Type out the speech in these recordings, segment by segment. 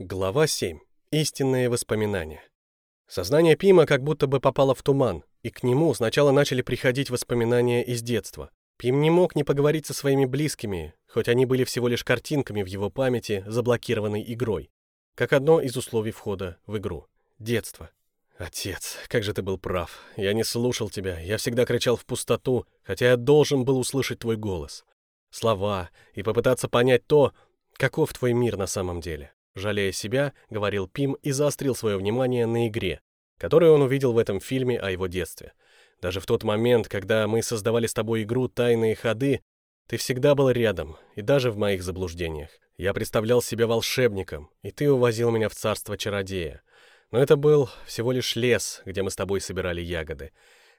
Глава 7. Истинные воспоминания. Сознание Пима как будто бы попало в туман, и к нему сначала начали приходить воспоминания из детства. Пим не мог не поговорить со своими близкими, хоть они были всего лишь картинками в его памяти, заблокированной игрой. Как одно из условий входа в игру. Детство. Отец, как же ты был прав. Я не слушал тебя, я всегда кричал в пустоту, хотя я должен был услышать твой голос. Слова, и попытаться понять то, каков твой мир на самом деле. Жалея себя, говорил Пим и заострил свое внимание на игре, которую он увидел в этом фильме о его детстве. Даже в тот момент, когда мы создавали с тобой игру «Тайные ходы», ты всегда был рядом, и даже в моих заблуждениях. Я представлял себя волшебником, и ты увозил меня в царство чародея. Но это был всего лишь лес, где мы с тобой собирали ягоды.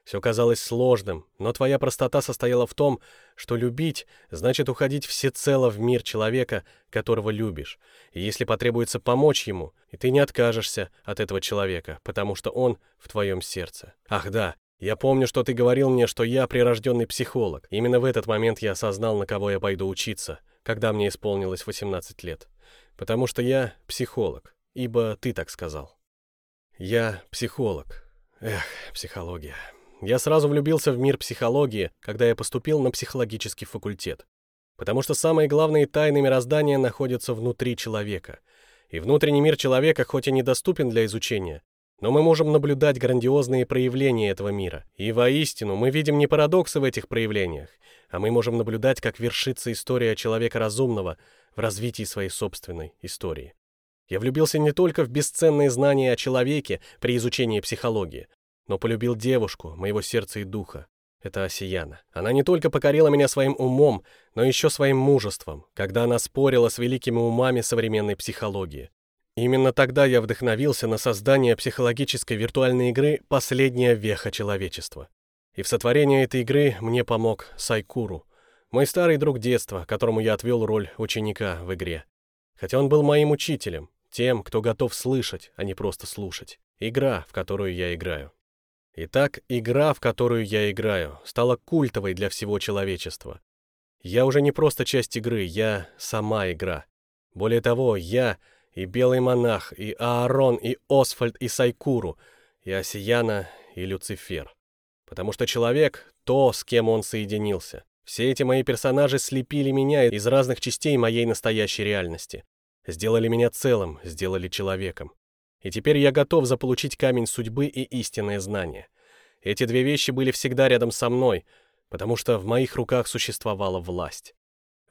Все казалось сложным, но твоя простота состояла в том, что любить значит уходить всецело в мир человека, которого любишь. И если потребуется помочь ему, и ты не откажешься от этого человека, потому что он в твоем сердце. Ах да, я помню, что ты говорил мне, что я прирожденный психолог. Именно в этот момент я осознал, на кого я пойду учиться, когда мне исполнилось 18 лет. Потому что я психолог, ибо ты так сказал. Я психолог. Эх, психология. Я сразу влюбился в мир психологии, когда я поступил на психологический факультет. Потому что самые главные тайны мироздания находятся внутри человека. И внутренний мир человека хоть и недоступен для изучения, но мы можем наблюдать грандиозные проявления этого мира. И воистину мы видим не парадоксы в этих проявлениях, а мы можем наблюдать, как вершится история человека разумного в развитии своей собственной истории. Я влюбился не только в бесценные знания о человеке при изучении психологии, но полюбил девушку, моего сердца и духа. Это Осияна. Она не только покорила меня своим умом, но еще своим мужеством, когда она спорила с великими умами современной психологии. Именно тогда я вдохновился на создание психологической виртуальной игры «Последняя веха человечества». И в сотворении этой игры мне помог Сайкуру, мой старый друг детства, которому я отвел роль ученика в игре. Хотя он был моим учителем, тем, кто готов слышать, а не просто слушать. Игра, в которую я играю. Итак, игра, в которую я играю, стала культовой для всего человечества. Я уже не просто часть игры, я сама игра. Более того, я и Белый Монах, и Аарон, и Освальд, и Сайкуру, и Осияна, и Люцифер. Потому что человек — то, с кем он соединился. Все эти мои персонажи слепили меня из разных частей моей настоящей реальности. Сделали меня целым, сделали человеком. И теперь я готов заполучить камень судьбы и истинное знание. Эти две вещи были всегда рядом со мной, потому что в моих руках существовала власть.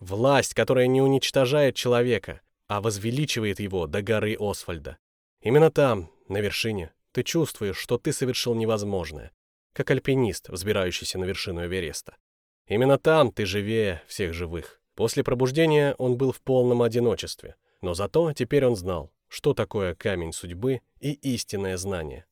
Власть, которая не уничтожает человека, а возвеличивает его до горы Освальда. Именно там, на вершине, ты чувствуешь, что ты совершил невозможное, как альпинист, взбирающийся на вершину Эвереста. Именно там ты живее всех живых. После пробуждения он был в полном одиночестве, но зато теперь он знал, что такое камень судьбы и истинное знание.